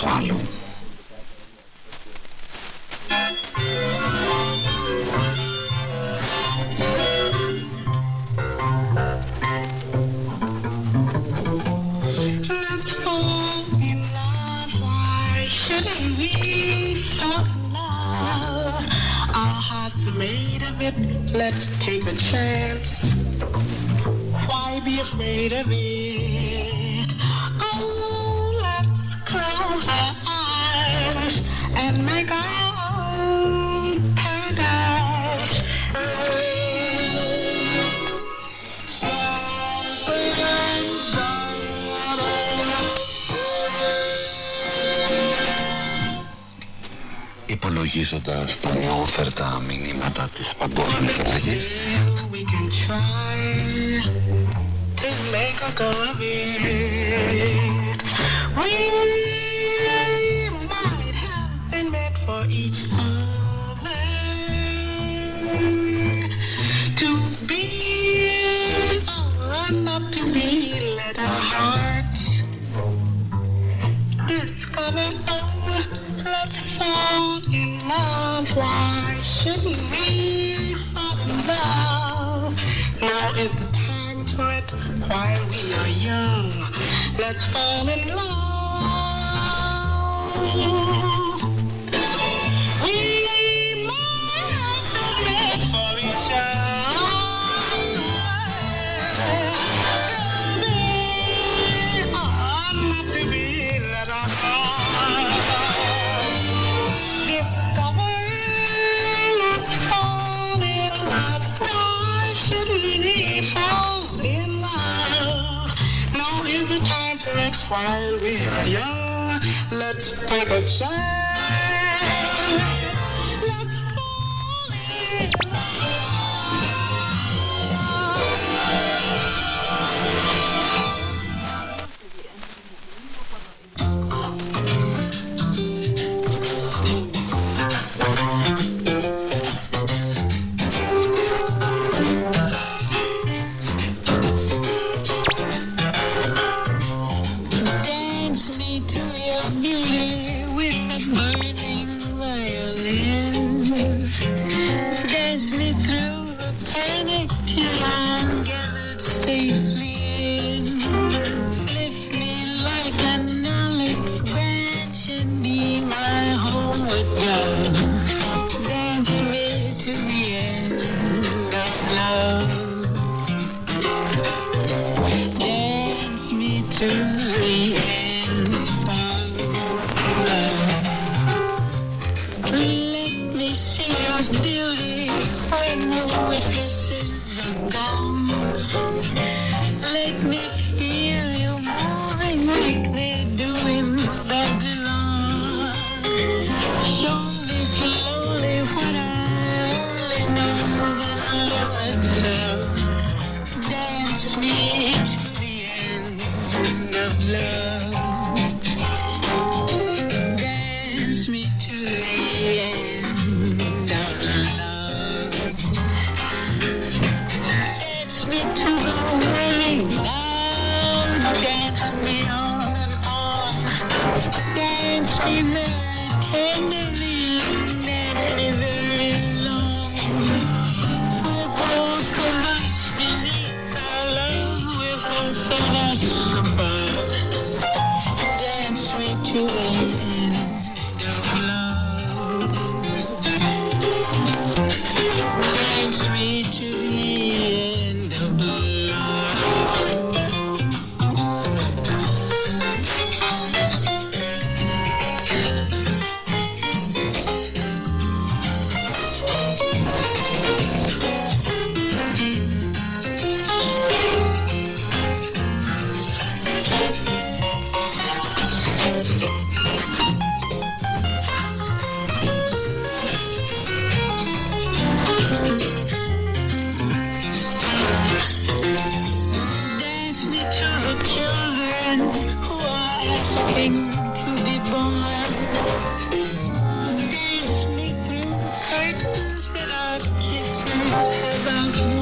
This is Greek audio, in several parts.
黄勇 Thank you.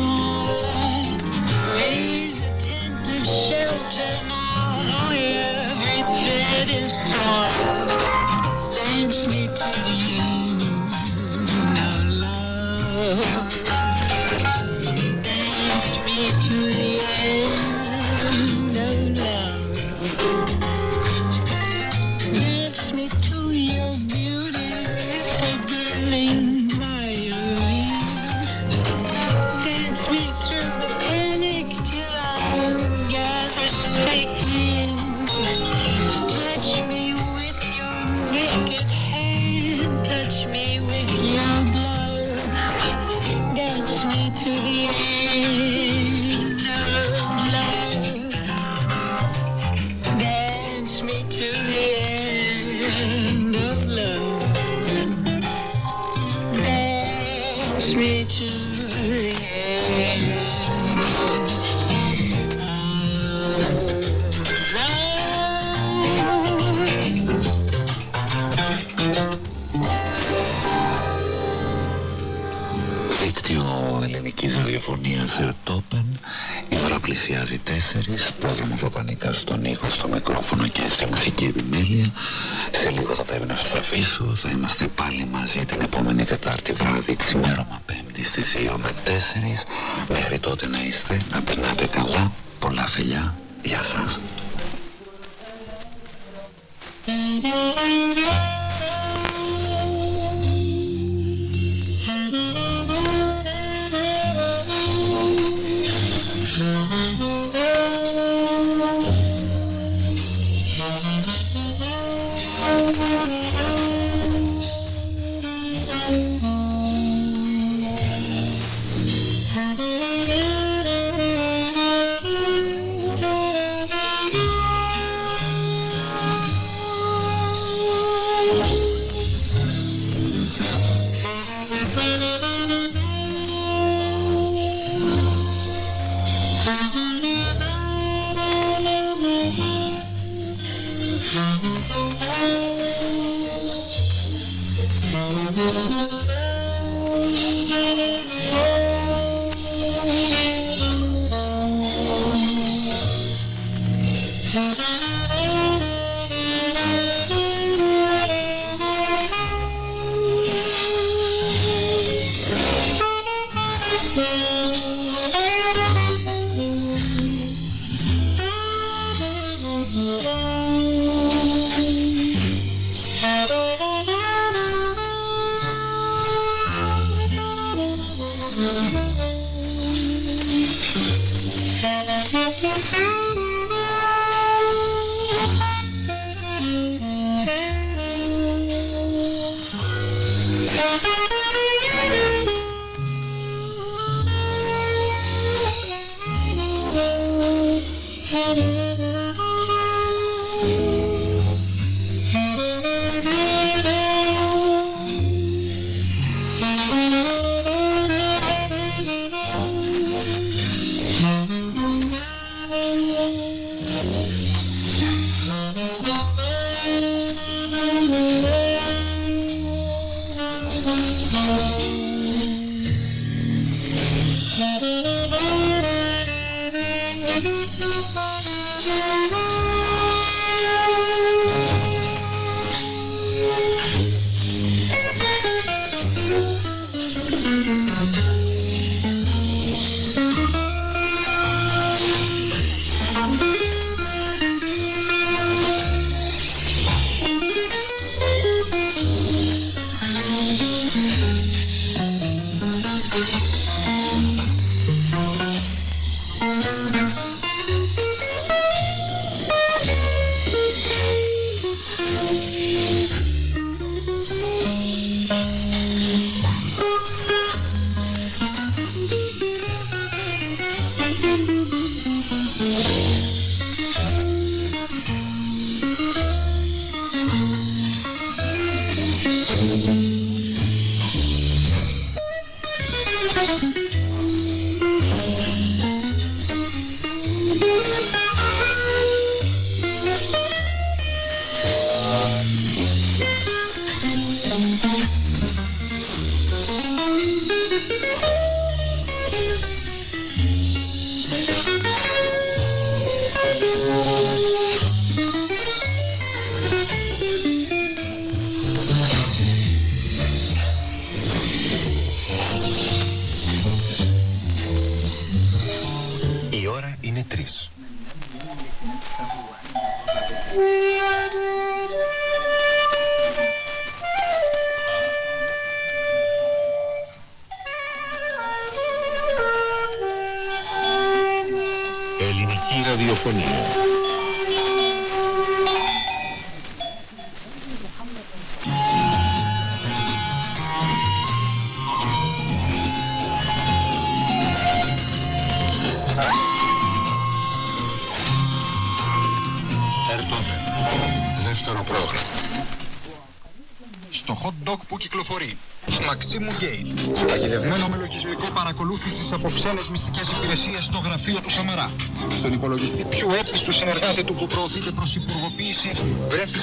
亚桑。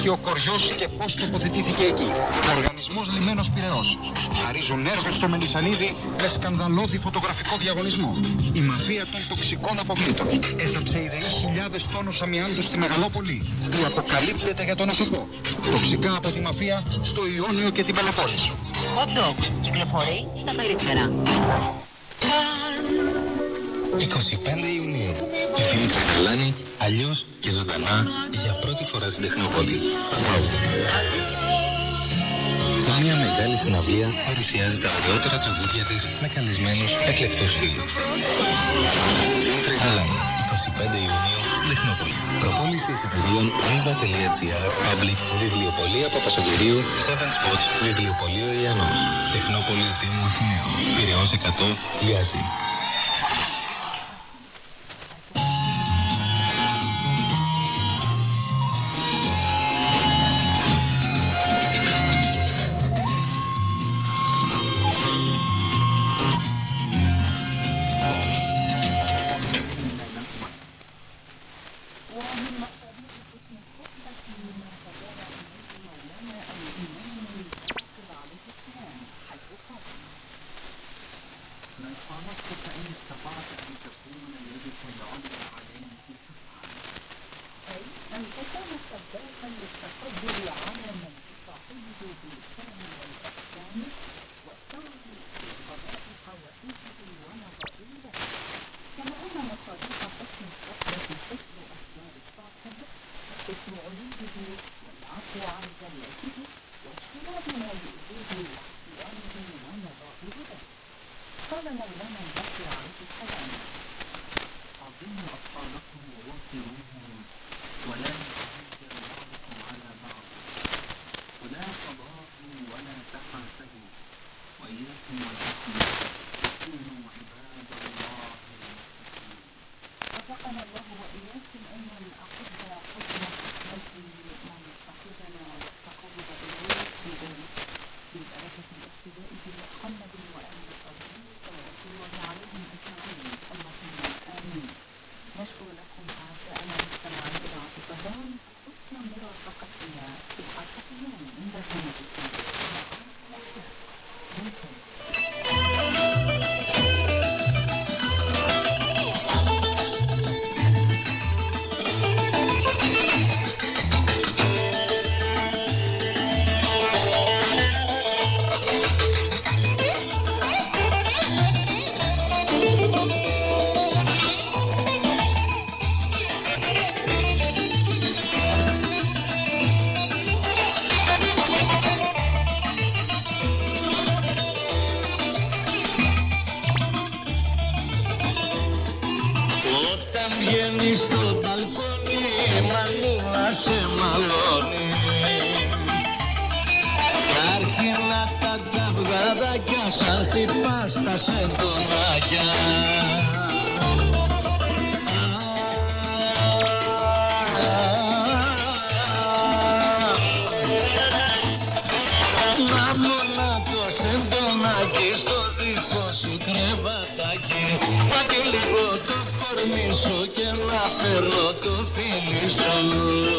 Βρέθηκε ο κοριός και πώς τοποθετήθηκε εκεί. Ο οργανισμός Λιμένος Πυραιός. Χαρίζουν έργο στο Μελισανίδη με σκανδαλώδη φωτογραφικό διαγωνισμό. Η μαφία των τοξικών αποβλήτων έθαψε ιδεή χιλιάδες τόνους αμοιάντου στη Μεγαλόπολη που αποκαλύπτεται για τον νοσοκό. Τοξικά από τη μαφία στο Ιόνιο και την Πελοπόννησο. Hot dog. Κυκλοφορεί στα περίπτερα. 25 Ιουνίου. Η Φίλη Καγκαλάνη, αλλιώς και ζωντανά, για πρώτη φορά στην Τεχνόπολη. Σε μια μεγάλη συναυλία παρουσιάζει τα ωραιότερα τραγούδια της με καλεσμένους εκλεκτούς φίλους. Καγκαλάνη, 25 Ιουνίου στην Τεχνόπολη. Προπόλησης εισιτηρίων viva.gr, Public, Βιβλιοπολία Παπασοβηρίου, Seven Spots, Βιβλιοπολείο Ιαννός. Τεχνόπολη Δήμου Αθηναίων. Πυραιός 100, Λιάζη. Σεντονάκι στο δικό σου κρεβατάκι. Μα και λίγο το κορμί σου και να φέρνω το φίλι σου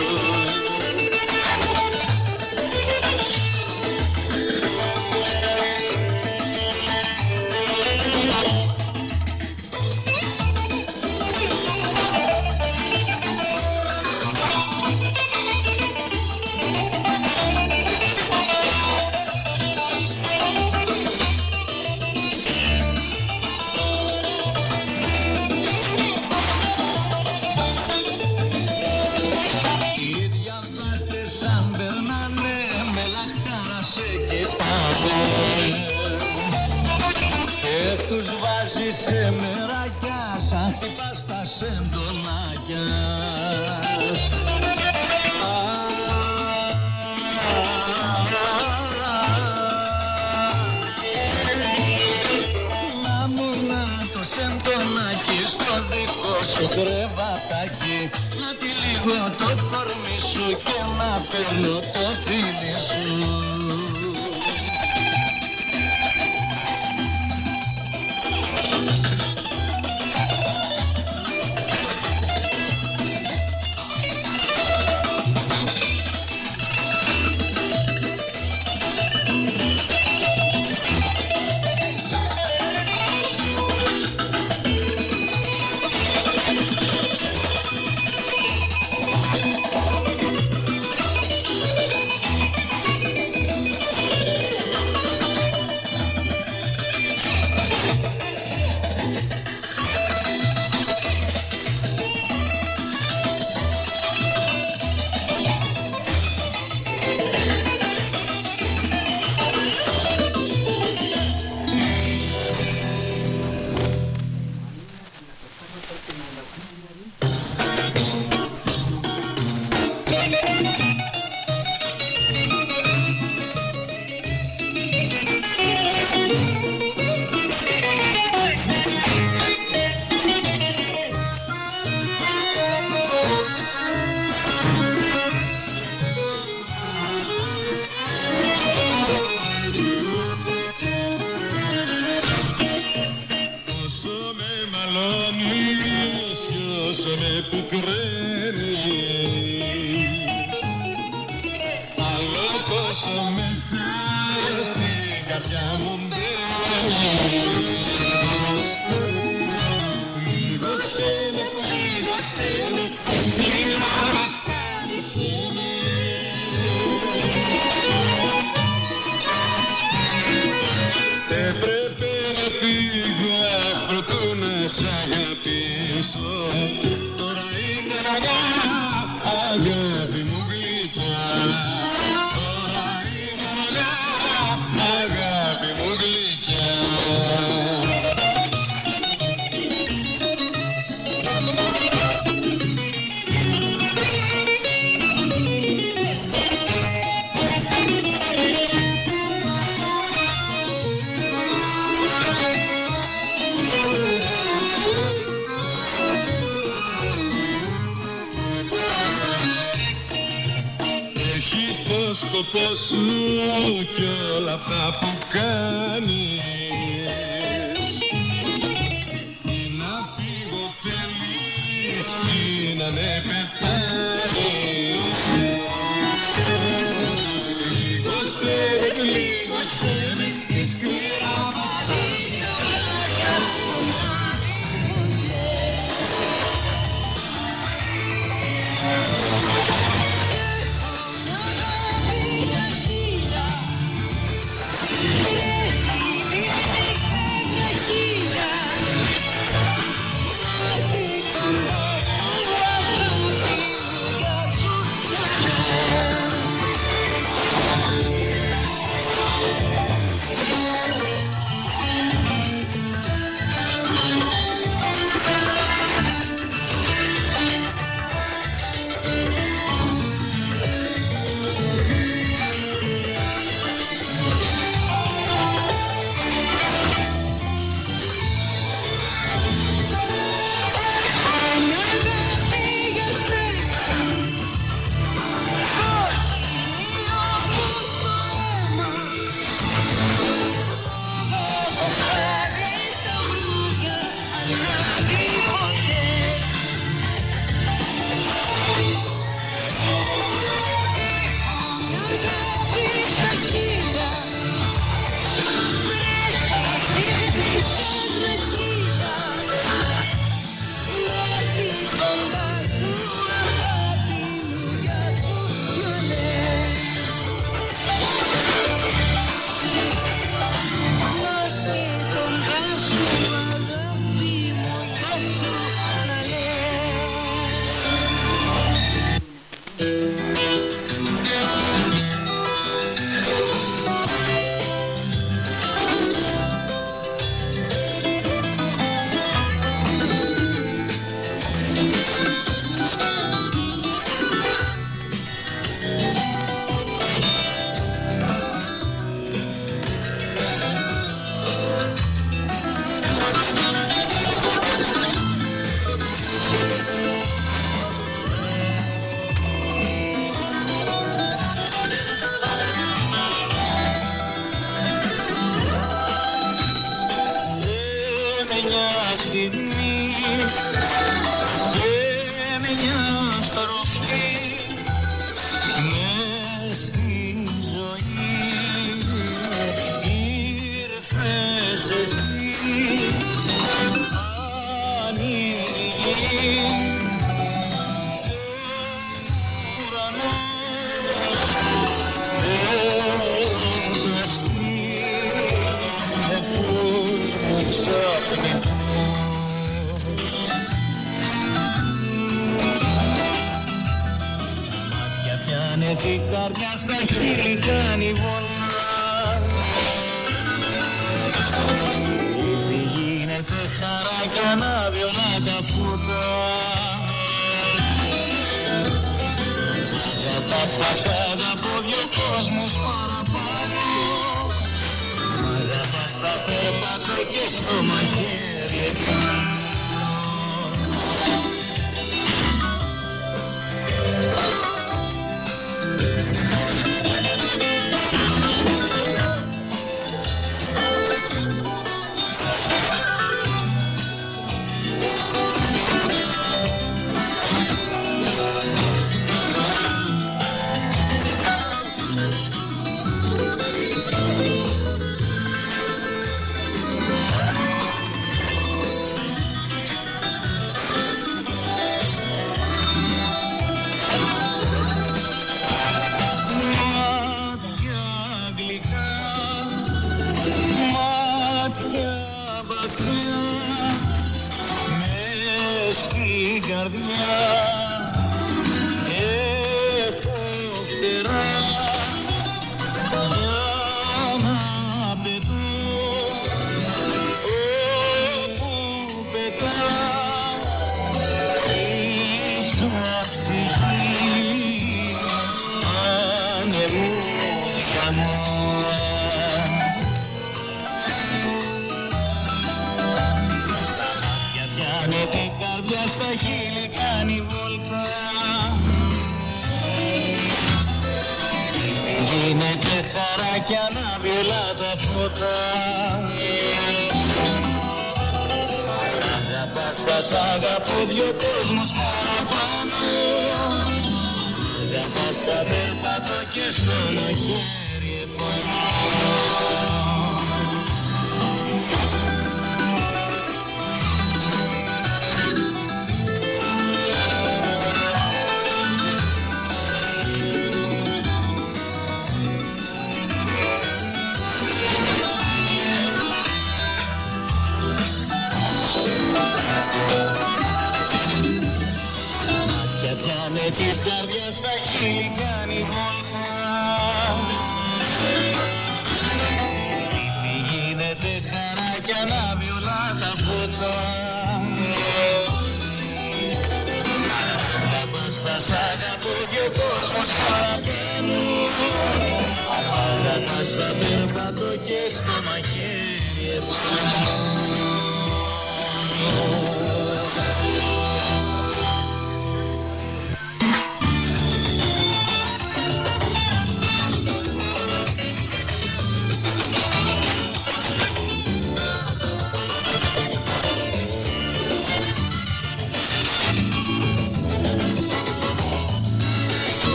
Tiger.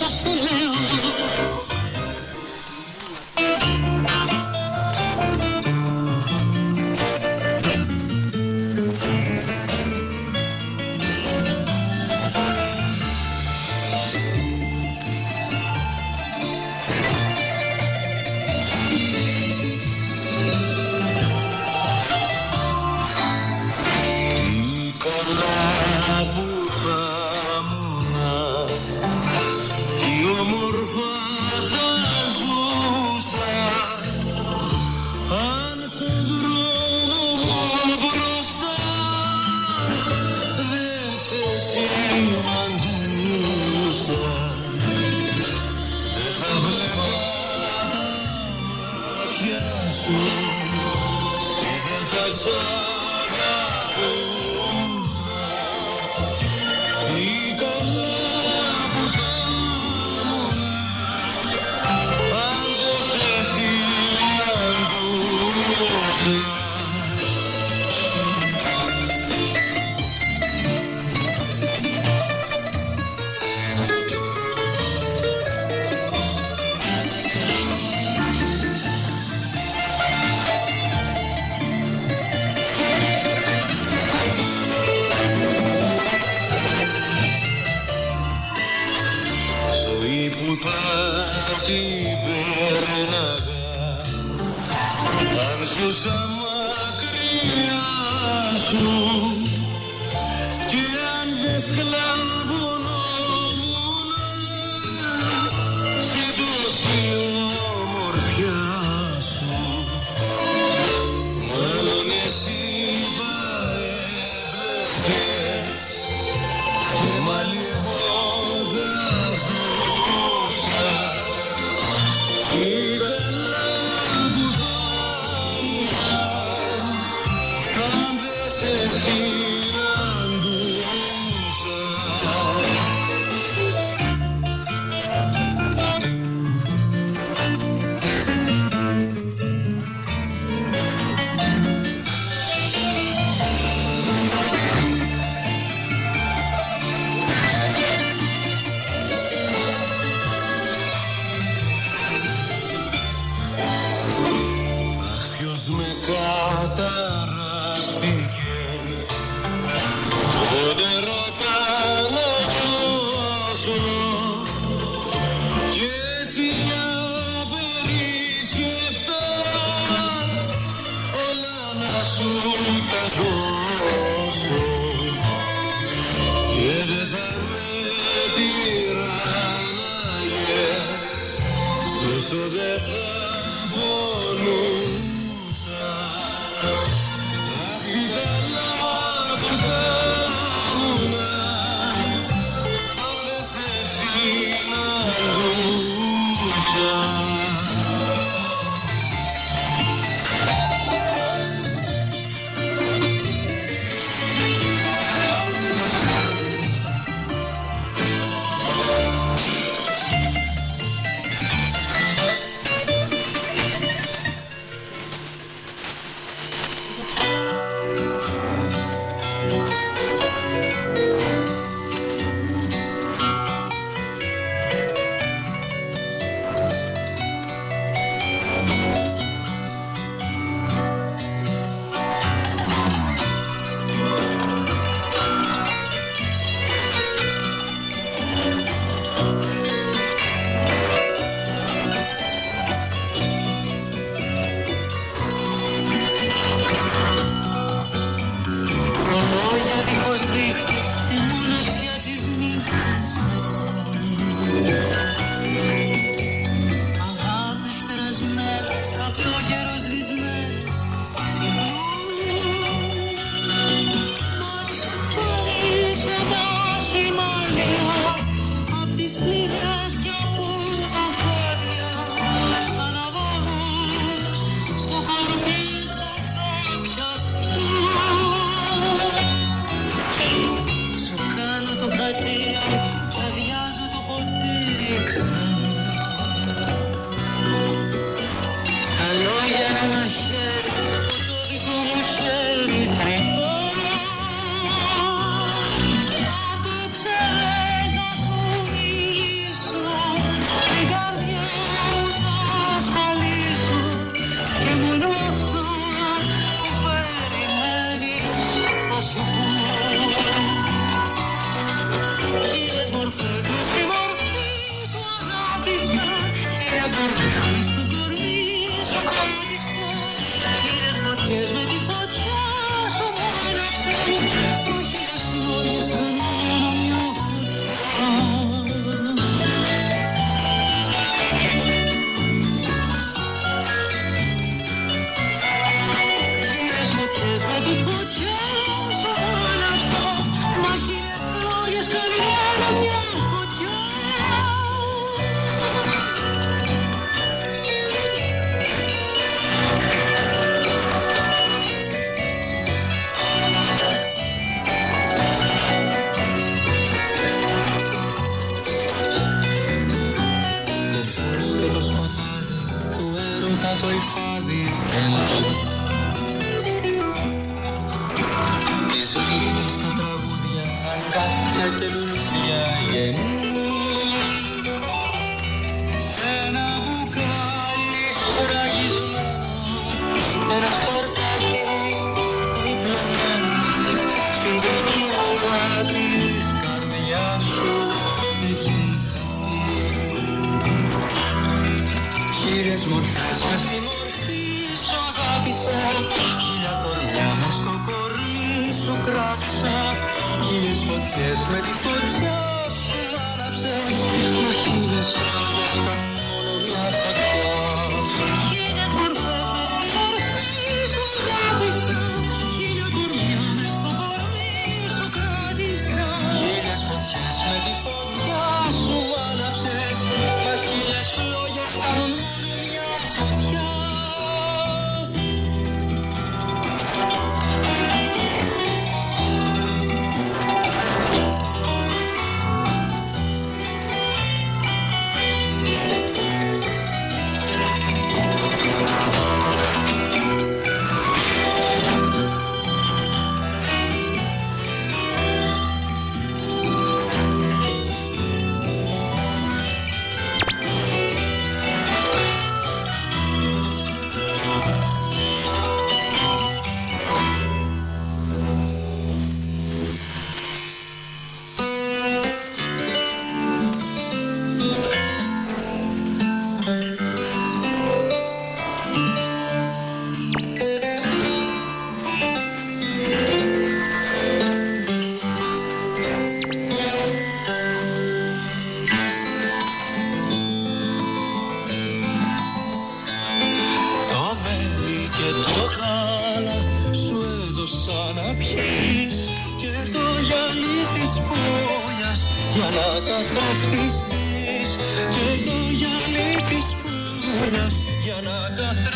ससुर you some θα χτιστείς και το γυαλί της για να καθάσεις